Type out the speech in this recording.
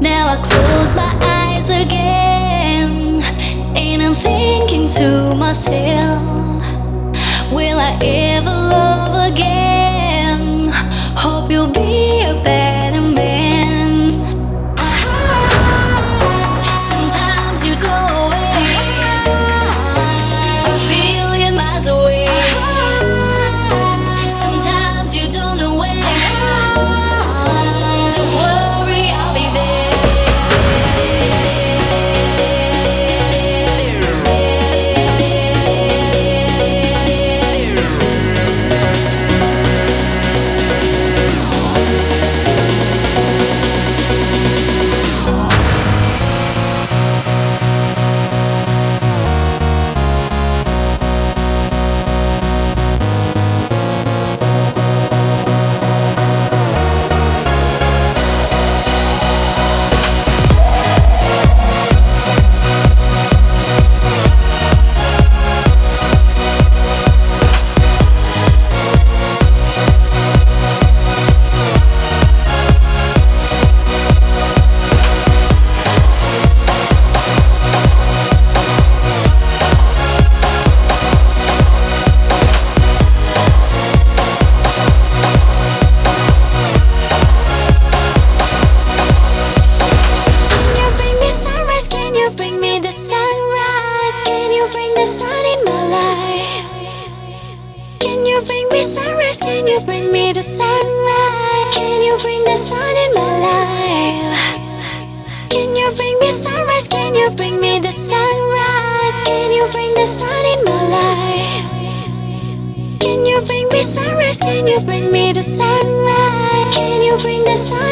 Now I close my eyes again. And I'm thinking to myself Will I ever the sun in my life? Can you bring me sunrise? Can you bring me the sunrise? Can you bring the sun in my life? Can you bring me sunrise? Can you bring me the sunrise? Can you bring the sun in my life? Can you bring me sunrise? Can you bring me the sunrise? Can you bring the sun